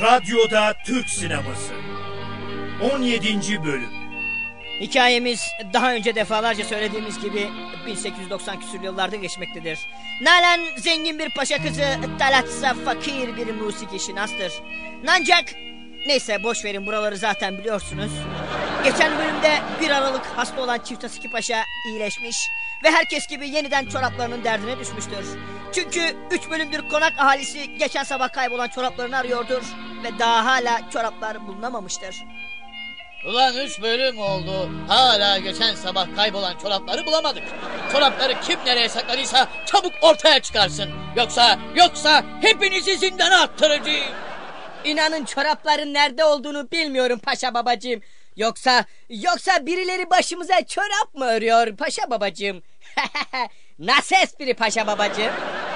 Radyoda Türk Sineması 17. Bölüm Hikayemiz daha önce defalarca söylediğimiz gibi 1890 küsur yıllarda geçmektedir. Nalan zengin bir paşa kızı, Talatsa fakir bir musiki şinastır. Ancak neyse boş verin buraları zaten biliyorsunuz. Geçen bölümde bir aralık hasta olan çift Asiki Paşa iyileşmiş ve herkes gibi yeniden çoraplarının derdine düşmüştür. Çünkü üç bölümdür konak ahalisi geçen sabah kaybolan çoraplarını arıyordur ve daha hala çoraplar bulunamamıştır. Ulan üç bölüm oldu. Hala geçen sabah kaybolan çorapları bulamadık. Çorapları kim nereye sakladıysa çabuk ortaya çıkarsın. Yoksa, yoksa hepinizi zindana attıracağım. İnanın çorapların nerede olduğunu bilmiyorum paşa babacığım. Yoksa, yoksa birileri başımıza çorap mı örüyor paşa babacığım? Nasıl espri paşa babacığım?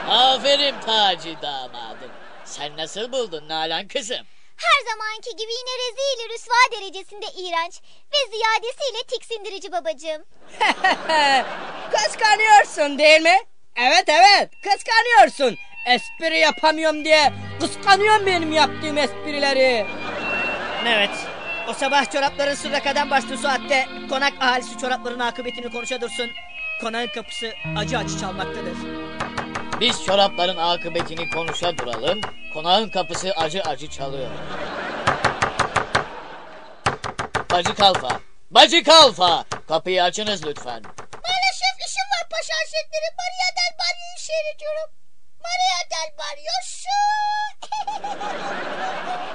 Aferin Taci damadım. Sen nasıl buldun Nalan kızım? Her zamanki gibi yine rezil rüsva derecesinde iğrenç ve ziyadesiyle tiksindirici babacığım. Kıskanıyorsun değil mi? Evet evet kıskanıyorsun. Espri yapamıyorum diye kıskanıyorum benim yaptığım esprileri. Evet o sabah çorapların sırra kadar başladığı saatte konak ahalisi çorapların akıbetini konuşa dursun. Konağın kapısı acı acı çalmaktadır. Biz çorapların akıbetini konuşa duralım. Konağın kapısı acı acı çalıyor. Bacı Kalfa, Bacı Kalfa, kapıyı açınız lütfen. Maalesef işim var paşa hazretleri. Maria del Barrio'yu seyrediyorum. Maria del Barrio şu.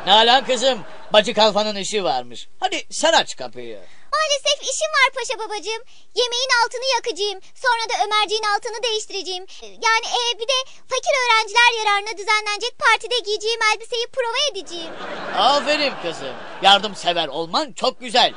Nalan kızım, Bacı Kalfa'nın işi varmış. Hadi sen aç kapıyı. Maalesef işim var paşa babacığım. Yemeğin altını yakacağım. Sonra da Ömerciğin altını değiştireceğim. Yani e, bir de fakir öğrenciler yararına düzenlenecek partide giyeceğim elbiseyi prova edeceğim. Aferin kızım. Yardımsever olman çok güzel.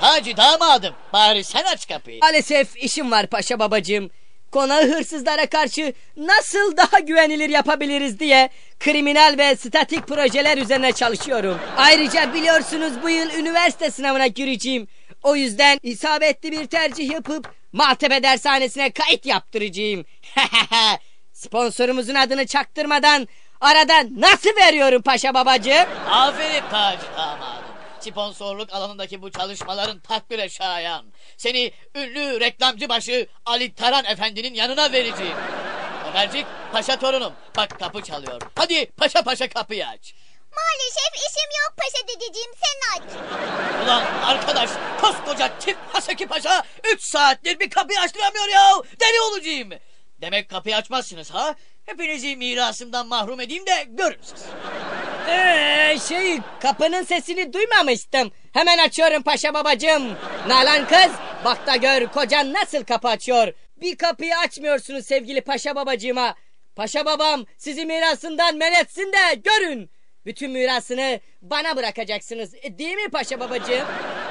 Taci damadım, bari sen aç kapıyı. Maalesef işim var paşa babacığım. Konağı hırsızlara karşı nasıl daha güvenilir yapabiliriz diye kriminal ve statik projeler üzerine çalışıyorum. Ayrıca biliyorsunuz bu yıl üniversite sınavına gireceğim. O yüzden isabetli bir tercih yapıp Maltepe dershanesine kayıt yaptıracağım. Sponsorumuzun adını çaktırmadan aradan nasıl veriyorum paşa babacığım? Aferin Taci damadım. Sponsorluk alanındaki bu çalışmaların takdire şayan. Seni ünlü reklamcı başı Ali Taran Efendi'nin yanına vereceğim. Ömercik, paşa torunum. Bak kapı çalıyor. Hadi paşa paşa kapıyı aç. Maalesef işim yok paşa dedeciğim sen aç. Ulan arkadaş koskoca tip Haseki Paşa 3 saattir bir kapıyı açtıramıyor ya. Deli olacağım. Demek kapıyı açmazsınız ha? Hepinizi mirasımdan mahrum edeyim de görün siz. Ee, şey kapının sesini duymamıştım. Hemen açıyorum paşa babacığım. Nalan kız bak da gör kocan nasıl kapı açıyor. Bir kapıyı açmıyorsunuz sevgili paşa babacığıma. Paşa babam sizi mirasından men etsin de görün. Bütün mirasını bana bırakacaksınız e, değil mi paşa babacığım?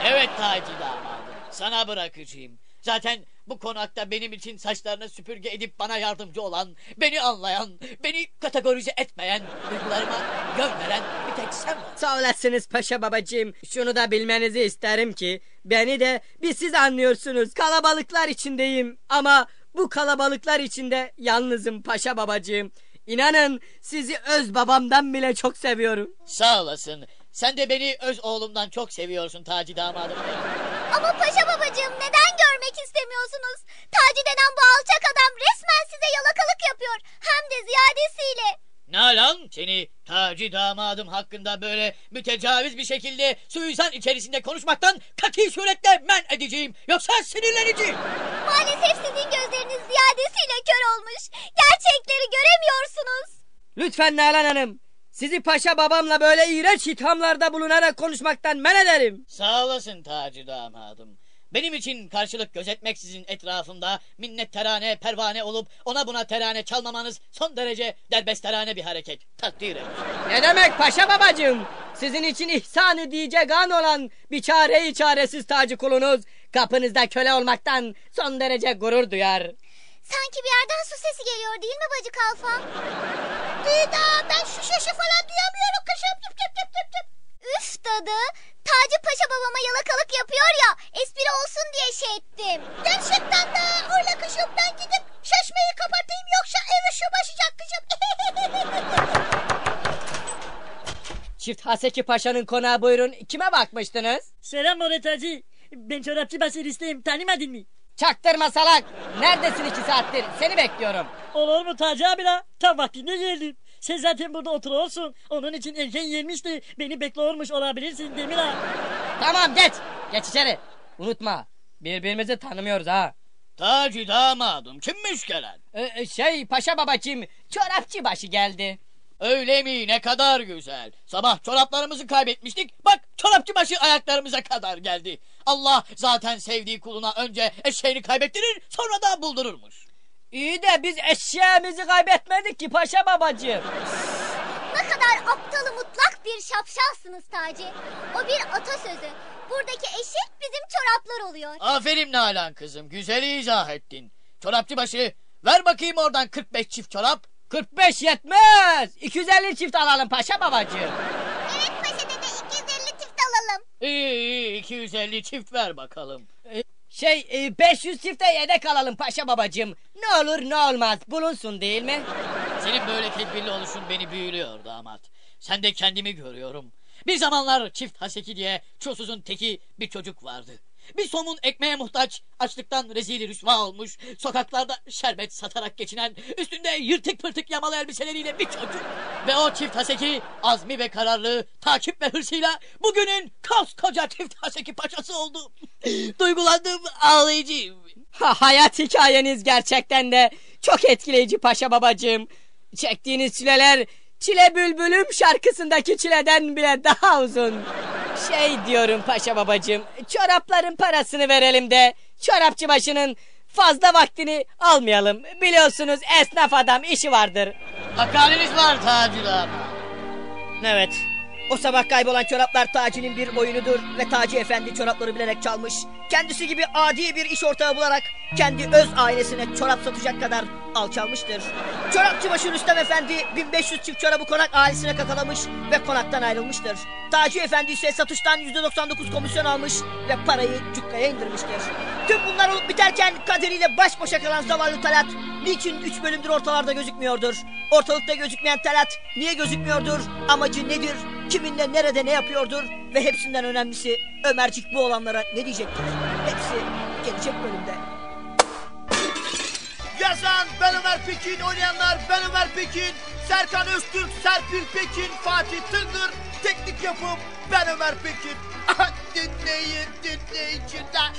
Evet Taci damadım. Sana bırakacağım. Zaten bu konakta benim için saçlarını süpürge edip bana yardımcı olan, beni anlayan, beni kategorize etmeyen, duygularıma yön veren bir tek sen varsın. Sağ olasınız paşa babacığım. Şunu da bilmenizi isterim ki beni de bir siz anlıyorsunuz. Kalabalıklar içindeyim ama bu kalabalıklar içinde yalnızım paşa babacığım. İnanın sizi öz babamdan bile çok seviyorum. Sağ olasın. Sen de beni öz oğlumdan çok seviyorsun Taci damadım. Ama paşa babacığım neden görmek istemiyorsunuz? Taci denen bu alçak adam resmen size yalakalık yapıyor. Hem de ziyadesiyle. Nalan seni Taci damadım hakkında böyle mütecaviz bir şekilde suizan içerisinde konuşmaktan kati suretle men edeceğim. Yoksa sinirleneceğim. Maalesef sizin gözleriniz ziyadesiyle kör olmuş. Gerçekleri göremiyorsunuz. Lütfen Nalan Hanım sizi paşa babamla böyle iğrenç ithamlarda bulunarak konuşmaktan men ederim. Sağ olasın Taci damadım. Benim için karşılık gözetmeksizin etrafımda minnettarane pervane olup ona buna terane çalmamanız son derece derbestarane bir hareket. Takdir ederim. Ne demek paşa babacığım? Sizin için ihsan diyecek an olan bir çareyi çaresiz tacı kulunuz kapınızda köle olmaktan son derece gurur duyar. Sanki bir yerden sesi geliyor değil mi bacı kalfa? Dida ben şu sesi falan duyamıyorum kışım. Tüp tüp tüp tüp tüp. Üf dadı. Taci Paşa babama yalakalık yapıyor ya. Espri olsun diye şey ettim. Gerçekten de öyle kışım ben gidip şaşmayı kapatayım yoksa evi şu başlayacak kışım. çift Haseki Paşa'nın konağı buyurun. Kime bakmıştınız? Selam Murat Hacı. Ben çorapçı Basir isteyim. Tanımadın mı? Çaktırma salak. Neredesin iki saattir? Seni bekliyorum. Olur mu Taci abi la? Tam vaktinde geldim. Sen zaten burada oturuyorsun. Onun için erken gelmişti. Beni bekliyormuş olabilirsin değil mi la? Tamam geç. Geç içeri. Unutma. Birbirimizi tanımıyoruz ha. Taci damadım kimmiş gelen? Ee, şey paşa babacığım çorapçı başı geldi. Öyle mi ne kadar güzel. Sabah çoraplarımızı kaybetmiştik. Bak çorapçı başı ayaklarımıza kadar geldi. Allah zaten sevdiği kuluna önce eşeğini kaybettirir sonra da buldururmuş. İyi de biz eşeğimizi kaybetmedik ki paşa babacığım. Ne kadar aptalı mutlak bir şapşalsınız Taci. O bir atasözü. Buradaki eşek bizim çoraplar oluyor. Aferin Nalan kızım güzel izah ettin. Çorapçı başı ver bakayım oradan 45 çift çorap. 45 yetmez. 250 çift alalım paşa babacığım. Evet paşa dede 250 çift alalım. İyi iyi 250 çift ver bakalım. Şey e, 500 çifte yedek alalım paşa babacığım. Ne olur ne olmaz bulunsun değil mi? Senin böyle tedbirli oluşun beni büyülüyor damat. Sen de kendimi görüyorum. Bir zamanlar çift haseki diye çulsuzun teki bir çocuk vardı. Bir somun ekmeğe muhtaç, açlıktan rezil rüsva olmuş, sokaklarda şerbet satarak geçinen, üstünde yırtık pırtık yamalı elbiseleriyle bir çocuk. Ve o çift haseki azmi ve kararlı, takip ve hırsıyla bugünün koskoca çift haseki paşası oldu. Duygulandım, ağlayıcıyım. Ha, hayat hikayeniz gerçekten de çok etkileyici paşa babacığım. Çektiğiniz çileler Çile Bülbülüm şarkısındaki çileden bile daha uzun. Şey diyorum paşa babacığım çorapların parasını verelim de çorapçı başının fazla vaktini almayalım. Biliyorsunuz esnaf adam işi vardır. Hakkani'niz var Taci damat. Evet. O sabah kaybolan çoraplar Taci'nin bir oyunudur ve Taci Efendi çorapları bilerek çalmış. Kendisi gibi adi bir iş ortağı bularak kendi öz ailesine çorap satacak kadar alçalmıştır. Çorapçıbaşı Rüstem Efendi 1500 çift çorabı konak ailesine kakalamış ve konaktan ayrılmıştır. Taci Efendi ise satıştan %99 komisyon almış ve parayı cukkaya indirmiştir. Tüm bunlar olup biterken kaderiyle baş başa kalan zavallı Talat niçin 3 bölümdür ortalarda gözükmüyordur? Ortalıkta gözükmeyen Talat niye gözükmüyordur? Amacı nedir? Kiminle nerede ne yapıyordur? Ve hepsinden önemlisi Ömercik bu olanlara ne diyecektir? Hepsi gelecek bölümde. Ömer Pekin, oynayanlar ben Ömer Pekin, Serkan Öztürk, Serpil Pekin, Fatih Tıngır, teknik yapım ben Ömer Pekin. dinleyin dinleyiciler.